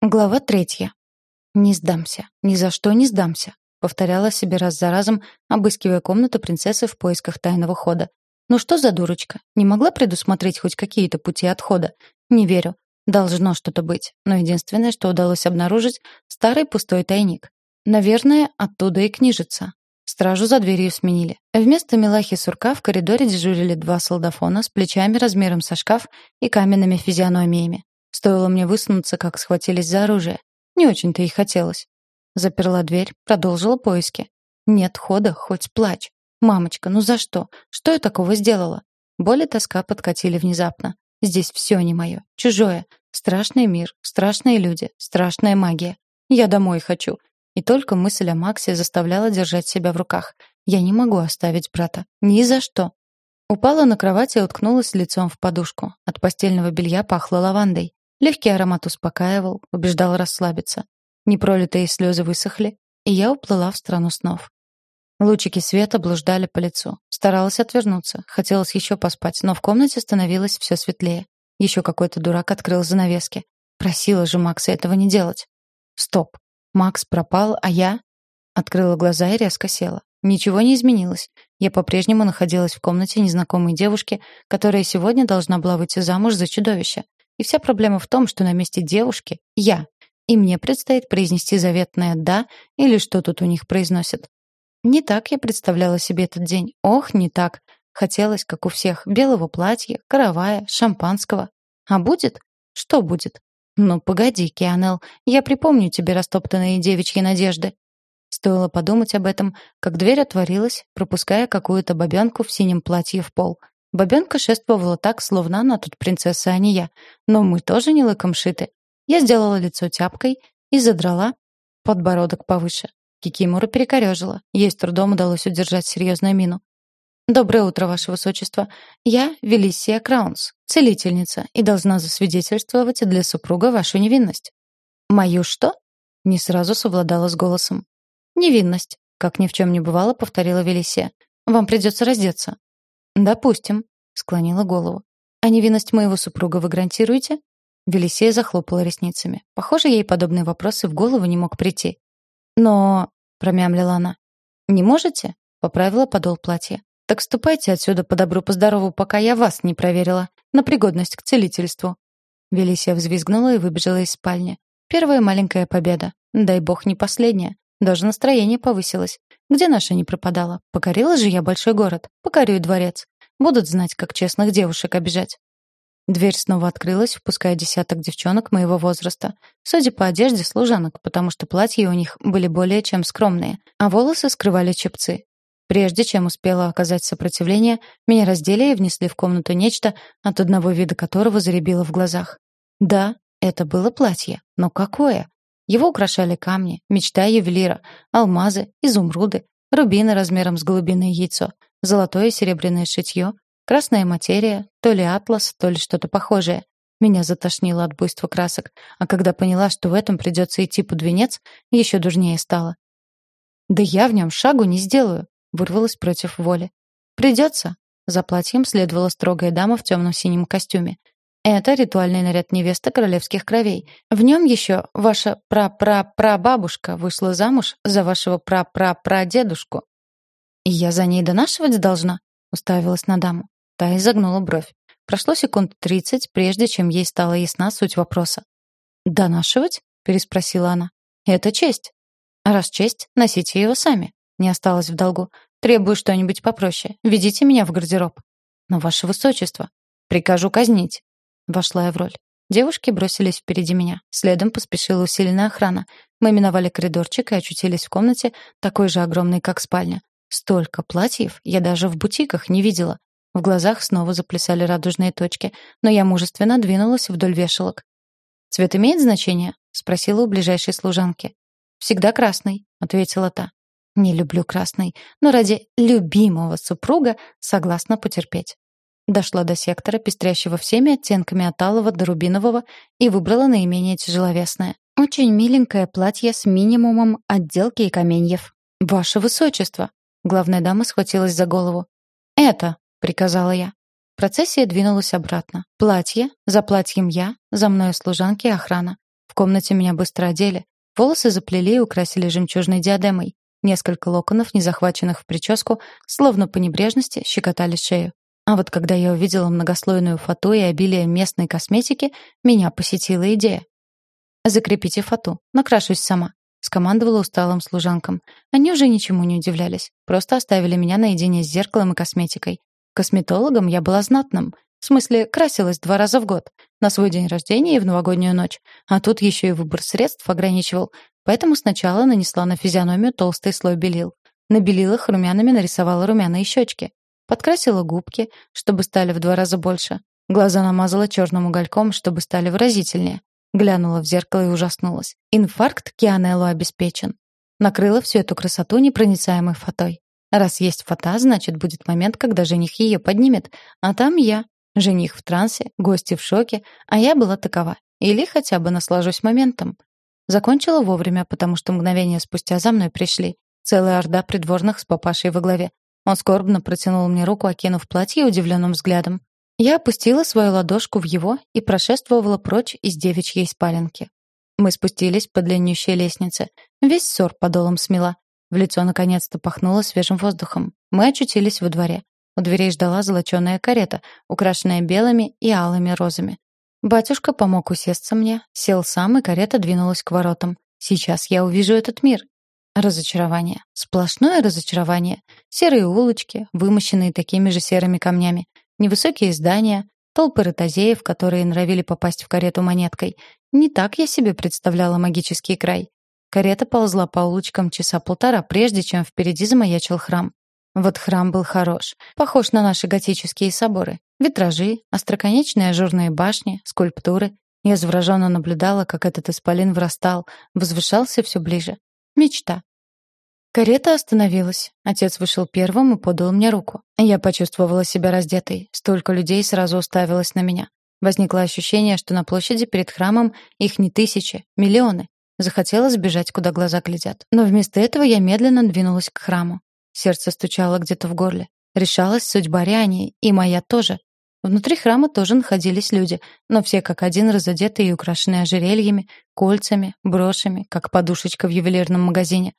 Глава третья. «Не сдамся. Ни за что не сдамся», — повторяла себе раз за разом, обыскивая комнату принцессы в поисках тайного хода. «Ну что за дурочка? Не могла предусмотреть хоть какие-то пути отхода? Не верю. Должно что-то быть. Но единственное, что удалось обнаружить — старый пустой тайник. Наверное, оттуда и книжица. Стражу за дверью сменили. Вместо Милахи Сурка в коридоре дежурили два солдафона с плечами размером со шкаф и каменными физиономиями. Стоило мне высунуться, как схватились за оружие. Не очень-то и хотелось. Заперла дверь, продолжила поиски. Нет хода, хоть плачь. Мамочка, ну за что? Что я такого сделала? Боль и тоска подкатили внезапно. Здесь все не мое, чужое. Страшный мир, страшные люди, страшная магия. Я домой хочу. И только мысль о Максе заставляла держать себя в руках. Я не могу оставить брата. Ни за что. Упала на кровать и уткнулась лицом в подушку. От постельного белья пахло лавандой. Легкий аромат успокаивал, убеждал расслабиться. Непролитые слезы высохли, и я уплыла в страну снов. Лучики света блуждали по лицу. Старалась отвернуться, хотелось еще поспать, но в комнате становилось все светлее. Еще какой-то дурак открыл занавески. Просила же Макса этого не делать. Стоп. Макс пропал, а я... Открыла глаза и резко села. Ничего не изменилось. Я по-прежнему находилась в комнате незнакомой девушки, которая сегодня должна была выйти замуж за чудовище. И вся проблема в том, что на месте девушки я, и мне предстоит произнести заветное «да» или что тут у них произносят. Не так я представляла себе этот день. Ох, не так. Хотелось, как у всех, белого платья, каравая, шампанского. А будет? Что будет? Ну, погоди, Кианел, я припомню тебе растоптанные девичьи надежды. Стоило подумать об этом, как дверь отворилась, пропуская какую-то бабёнку в синем платье в пол. Бабенка шествовала так, словно она тут принцесса, а не я. Но мы тоже не лыком шиты. Я сделала лицо тяпкой и задрала подбородок повыше. Кикимору перекорёжила. Ей с трудом удалось удержать серьезную мину. «Доброе утро, Ваше Высочество. Я Велисия Краунс, целительница, и должна засвидетельствовать для супруга вашу невинность». «Мою что?» Не сразу совладала с голосом. «Невинность», — как ни в чем не бывало, повторила Велисия. «Вам придется раздеться». «Допустим», — склонила голову. «А невинность моего супруга вы гарантируете?» Велисея захлопала ресницами. Похоже, ей подобный вопрос и в голову не мог прийти. «Но...» — промямлила она. «Не можете?» — поправила подол платья. «Так ступайте отсюда по добру, по пока я вас не проверила. На пригодность к целительству». Велисия взвизгнула и выбежала из спальни. Первая маленькая победа. Дай бог не последняя. Даже настроение повысилось. Где наша не пропадала? Покорила же я большой город. Покорю и дворец. Будут знать, как честных девушек обижать. Дверь снова открылась, впуская десяток девчонок моего возраста. Судя по одежде, служанок, потому что платья у них были более чем скромные, а волосы скрывали чепцы. Прежде чем успела оказать сопротивление, меня раздели и внесли в комнату нечто, от одного вида которого заребило в глазах. Да, это было платье, но какое? Его украшали камни, мечта ювелира, алмазы, изумруды, рубины размером с голубиное яйцо, золотое и серебряное шитье, красная материя, то ли атлас, то ли что-то похожее. Меня затошнило от буйства красок, а когда поняла, что в этом придется идти под венец, еще дурнее стало. «Да я в нем шагу не сделаю», — вырвалась против воли. «Придется». За платьем следовала строгая дама в темном синем костюме. Это ритуальный наряд невесты королевских кровей. В нем еще ваша пра-пра-прабабушка вышла замуж за вашего пра-пра-прадедушку. И я за ней донашивать должна, уставилась на даму. Та изогнула бровь. Прошло секунд тридцать, прежде чем ей стала ясна суть вопроса. «Донашивать?» — переспросила она. «Это честь. раз честь, носите его сами. Не осталось в долгу. Требую что-нибудь попроще. Ведите меня в гардероб». «Но, ваше высочество, прикажу казнить». Вошла я в роль. Девушки бросились впереди меня. Следом поспешила усиленная охрана. Мы миновали коридорчик и очутились в комнате, такой же огромной, как спальня. Столько платьев я даже в бутиках не видела. В глазах снова заплясали радужные точки, но я мужественно двинулась вдоль вешалок. «Цвет имеет значение?» — спросила у ближайшей служанки. «Всегда красный», — ответила та. «Не люблю красный, но ради любимого супруга согласна потерпеть». Дошла до сектора, пестрящего всеми оттенками от алого до рубинового, и выбрала наименее тяжеловесное. Очень миленькое платье с минимумом отделки и каменьев. «Ваше высочество!» Главная дама схватилась за голову. «Это!» — приказала я. Процессия двинулась обратно. Платье, за платьем я, за мной служанки и охрана. В комнате меня быстро одели. Волосы заплели и украсили жемчужной диадемой. Несколько локонов, не захваченных в прическу, словно по небрежности, щекотали шею. А вот когда я увидела многослойную фату и обилие местной косметики, меня посетила идея. «Закрепите фату, накрашусь сама», — скомандовала усталым служанкам. Они уже ничему не удивлялись, просто оставили меня наедине с зеркалом и косметикой. Косметологом я была знатным — в смысле, красилась два раза в год. На свой день рождения и в новогоднюю ночь. А тут еще и выбор средств ограничивал. Поэтому сначала нанесла на физиономию толстый слой белил. На белилах румянами нарисовала румяные щечки. Подкрасила губки, чтобы стали в два раза больше. Глаза намазала черным угольком, чтобы стали выразительнее. Глянула в зеркало и ужаснулась. Инфаркт Кианеллу обеспечен. Накрыла всю эту красоту непроницаемой фатой. Раз есть фата, значит, будет момент, когда жених ее поднимет. А там я, Жених в трансе, гости в шоке, а я была такова. Или хотя бы наслажусь моментом. Закончила вовремя, потому что мгновение спустя за мной пришли. Целая орда придворных с папашей во главе. Он скорбно протянул мне руку, окинув платье удивленным взглядом. Я опустила свою ладошку в его и прошествовала прочь из девичьей спаленки. Мы спустились по длиннющей лестнице. Весь ссор подолом смела. В лицо наконец-то пахнуло свежим воздухом. Мы очутились во дворе. У дверей ждала золоченая карета, украшенная белыми и алыми розами. Батюшка помог усесться мне, сел сам, и карета двинулась к воротам. Сейчас я увижу этот мир. Разочарование. Сплошное разочарование. Серые улочки, вымощенные такими же серыми камнями. Невысокие здания, толпы ротозеев, которые норовили попасть в карету монеткой. Не так я себе представляла магический край. Карета ползла по улочкам часа полтора, прежде чем впереди замаячил храм. Вот храм был хорош, похож на наши готические соборы. Витражи, остроконечные ажурные башни, скульптуры. Я завороженно наблюдала, как этот исполин врастал, возвышался все ближе. Мечта. Карета остановилась. Отец вышел первым и подал мне руку. Я почувствовала себя раздетой. Столько людей сразу уставилось на меня. Возникло ощущение, что на площади перед храмом их не тысячи, миллионы. Захотелось бежать, куда глаза глядят. Но вместо этого я медленно двинулась к храму. Сердце стучало где-то в горле. Решалась судьба Риани, и моя тоже. Внутри храма тоже находились люди, но все как один разодетые и украшенные ожерельями, кольцами, брошами, как подушечка в ювелирном магазине.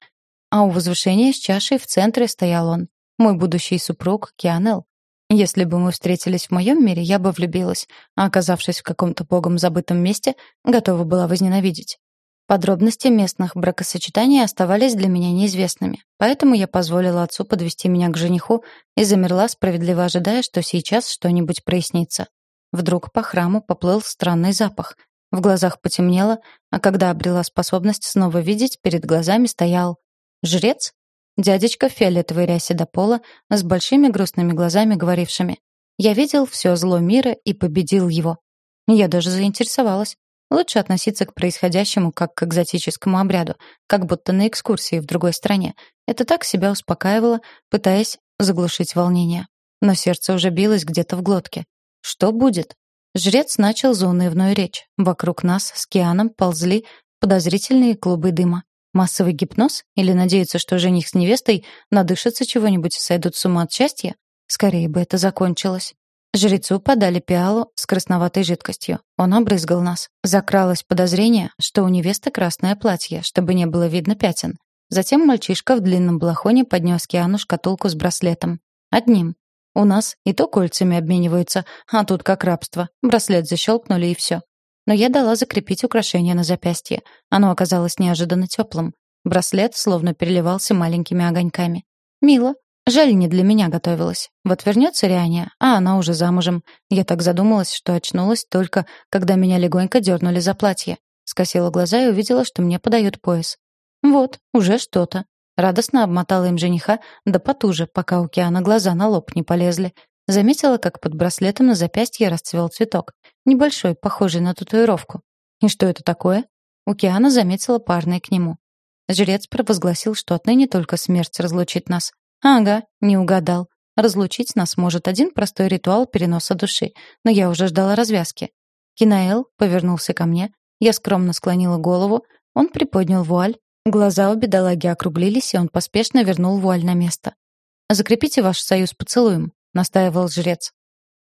А у возвышения с чашей в центре стоял он, мой будущий супруг Кианел. Если бы мы встретились в моем мире, я бы влюбилась, а оказавшись в каком-то богом забытом месте, готова была возненавидеть. Подробности местных бракосочетаний оставались для меня неизвестными, поэтому я позволила отцу подвести меня к жениху и замерла, справедливо ожидая, что сейчас что-нибудь прояснится. Вдруг по храму поплыл странный запах. В глазах потемнело, а когда обрела способность снова видеть, перед глазами стоял жрец, дядечка в фиолетовой рясе до пола, с большими грустными глазами, говорившими «Я видел все зло мира и победил его». Я даже заинтересовалась. Лучше относиться к происходящему как к экзотическому обряду, как будто на экскурсии в другой стране. Это так себя успокаивало, пытаясь заглушить волнение. Но сердце уже билось где-то в глотке. Что будет? Жрец начал заунывную речь. Вокруг нас с Кианом ползли подозрительные клубы дыма. Массовый гипноз? Или надеяться, что жених с невестой надышатся чего-нибудь и сойдут с ума от счастья? Скорее бы это закончилось. Жрецу подали пиалу с красноватой жидкостью. Он обрызгал нас. Закралось подозрение, что у невесты красное платье, чтобы не было видно пятен. Затем мальчишка в длинном балахоне поднес Киану шкатулку с браслетом. Одним. У нас и то кольцами обмениваются, а тут как рабство. Браслет защелкнули и все. Но я дала закрепить украшение на запястье. Оно оказалось неожиданно теплым. Браслет словно переливался маленькими огоньками. Мило, Жаль, не для меня готовилась. Вот вернется Рианя, а она уже замужем. Я так задумалась, что очнулась только, когда меня легонько дернули за платье. Скосила глаза и увидела, что мне подают пояс. Вот, уже что-то. Радостно обмотала им жениха, да потуже, пока у Киана глаза на лоб не полезли. Заметила, как под браслетом на запястье расцвел цветок. Небольшой, похожий на татуировку. И что это такое? У Киана заметила парное к нему. Жрец провозгласил, что отныне только смерть разлучит нас. Ага, не угадал. Разлучить нас может один простой ритуал переноса души, но я уже ждала развязки. Кинаэл повернулся ко мне, я скромно склонила голову, он приподнял вуаль, глаза у бедолаги округлились, и он поспешно вернул вуаль на место. «Закрепите ваш союз поцелуем», — настаивал жрец.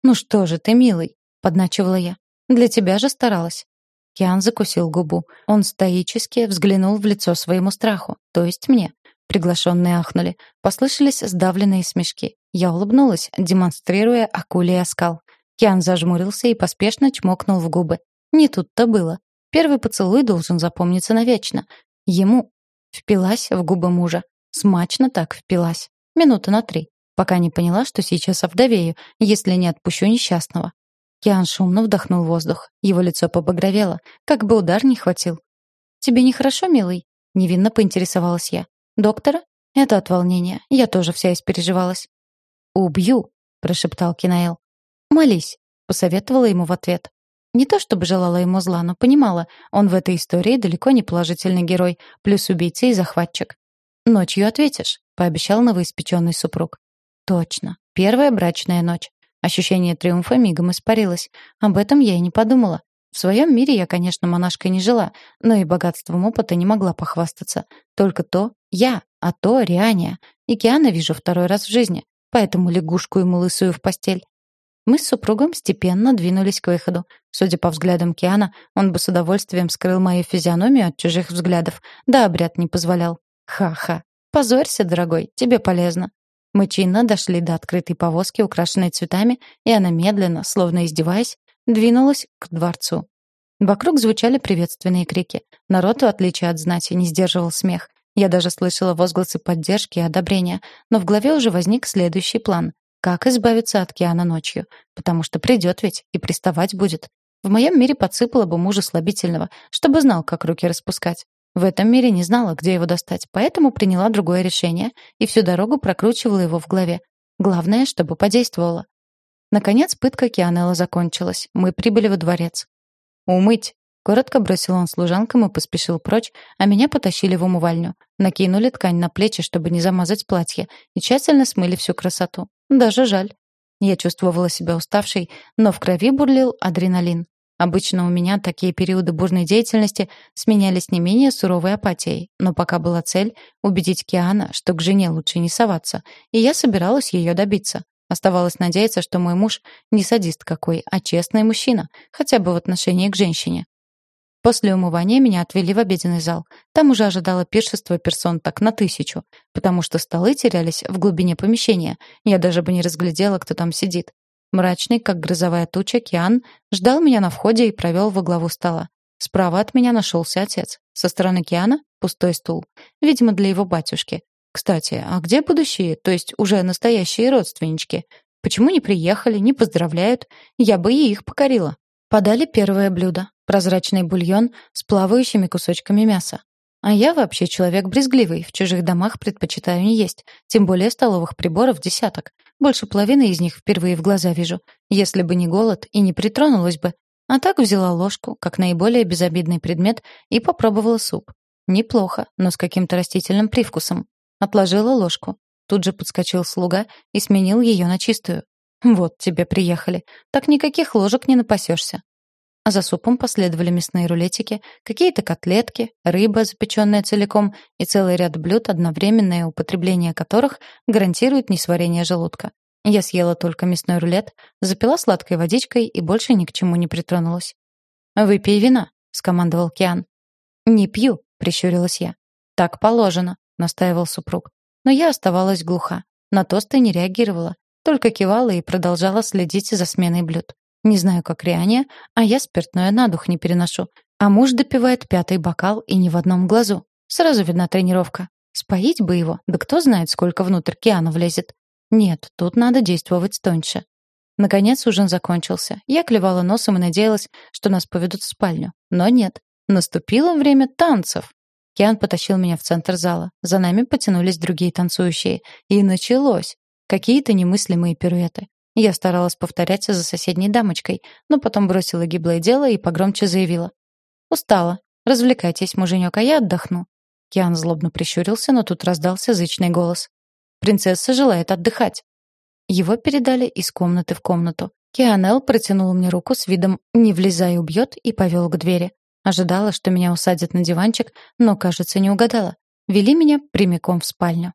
«Ну что же ты, милый», — подначивала я. «Для тебя же старалась». Киан закусил губу. Он стоически взглянул в лицо своему страху, то есть мне. Приглашенные ахнули. Послышались сдавленные смешки. Я улыбнулась, демонстрируя акулий оскал. Киан зажмурился и поспешно чмокнул в губы. Не тут-то было. Первый поцелуй должен запомниться навечно. Ему впилась в губы мужа. Смачно так впилась. Минуты на три. Пока не поняла, что сейчас овдовею, если не отпущу несчастного. Киан шумно вдохнул воздух. Его лицо побагровело, как бы удар не хватил. «Тебе нехорошо, милый?» — невинно поинтересовалась я. «Доктора?» «Это от волнения. Я тоже вся испереживалась». «Убью!» — прошептал Кинаэл. «Молись», — посоветовала ему в ответ. Не то чтобы желала ему зла, но понимала, он в этой истории далеко не положительный герой, плюс убийца и захватчик. «Ночью ответишь», — пообещал новоиспеченный супруг. «Точно. Первая брачная ночь. Ощущение триумфа мигом испарилось. Об этом я и не подумала. В своем мире я, конечно, монашкой не жила, но и богатством опыта не могла похвастаться. Только то я, а то Риания. И Киана вижу второй раз в жизни, поэтому лягушку ему лысую в постель. Мы с супругом степенно двинулись к выходу. Судя по взглядам Киана, он бы с удовольствием скрыл мою физиономию от чужих взглядов, да обряд не позволял. Ха-ха. Позорься, дорогой, тебе полезно. Мы чинно дошли до открытой повозки, украшенной цветами, и она медленно, словно издеваясь, двинулась к дворцу. Вокруг звучали приветственные крики. Народ, в отличие от знати, не сдерживал смех. Я даже слышала возгласы поддержки и одобрения, но в голове уже возник следующий план. Как избавиться от Киана ночью? Потому что придет ведь и приставать будет. В моем мире подсыпала бы мужа слабительного, чтобы знал, как руки распускать. В этом мире не знала, где его достать, поэтому приняла другое решение и всю дорогу прокручивала его в голове. Главное, чтобы подействовало. Наконец, пытка Кианелла закончилась. Мы прибыли во дворец. «Умыть!» Коротко бросил он служанкам и поспешил прочь, а меня потащили в умывальню. Накинули ткань на плечи, чтобы не замазать платье, и тщательно смыли всю красоту. Даже жаль. Я чувствовала себя уставшей, но в крови бурлил адреналин. Обычно у меня такие периоды бурной деятельности сменялись не менее суровой апатией, но пока была цель убедить Киана, что к жене лучше не соваться, и я собиралась ее добиться. Оставалось надеяться, что мой муж не садист какой, а честный мужчина, хотя бы в отношении к женщине. После умывания меня отвели в обеденный зал. Там уже ожидало пиршество персон так на тысячу, потому что столы терялись в глубине помещения. Я даже бы не разглядела, кто там сидит. Мрачный, как грозовая туча, Киан ждал меня на входе и провел во главу стола. Справа от меня нашелся отец. Со стороны Киана — пустой стул. Видимо, для его батюшки. Кстати, а где будущие, то есть уже настоящие родственнички? Почему не приехали, не поздравляют? Я бы и их покорила. Подали первое блюдо прозрачный бульон с плавающими кусочками мяса. А я вообще человек брезгливый, в чужих домах предпочитаю не есть, тем более столовых приборов десяток. Больше половины из них впервые в глаза вижу. Если бы не голод и не притронулась бы. А так взяла ложку, как наиболее безобидный предмет, и попробовала суп. Неплохо, но с каким-то растительным привкусом. Отложила ложку. Тут же подскочил слуга и сменил ее на чистую. Вот тебе приехали. Так никаких ложек не напасешься. А за супом последовали мясные рулетики, какие-то котлетки, рыба, запеченная целиком, и целый ряд блюд, одновременное употребление которых гарантирует несварение желудка. Я съела только мясной рулет, запила сладкой водичкой и больше ни к чему не притронулась. «Выпей вина», — скомандовал Киан. «Не пью», — прищурилась я. «Так положено», — настаивал супруг. Но я оставалась глуха. На тосты не реагировала, только кивала и продолжала следить за сменой блюд. Не знаю, как Риане, а я спиртное на дух не переношу. А муж допивает пятый бокал и ни в одном глазу. Сразу видна тренировка. Споить бы его, да кто знает, сколько внутрь Киана влезет. Нет, тут надо действовать тоньше. Наконец ужин закончился. Я клевала носом и надеялась, что нас поведут в спальню. Но нет. Наступило время танцев. Киан потащил меня в центр зала. За нами потянулись другие танцующие. И началось. Какие-то немыслимые пируэты. Я старалась повторять за соседней дамочкой, но потом бросила гиблое дело и погромче заявила. «Устала. Развлекайтесь, муженек, а я отдохну». Киан злобно прищурился, но тут раздался зычный голос. «Принцесса желает отдыхать». Его передали из комнаты в комнату. Кианел протянул мне руку с видом «не влезай, убьет» и повел к двери. Ожидала, что меня усадят на диванчик, но, кажется, не угадала. Вели меня прямиком в спальню.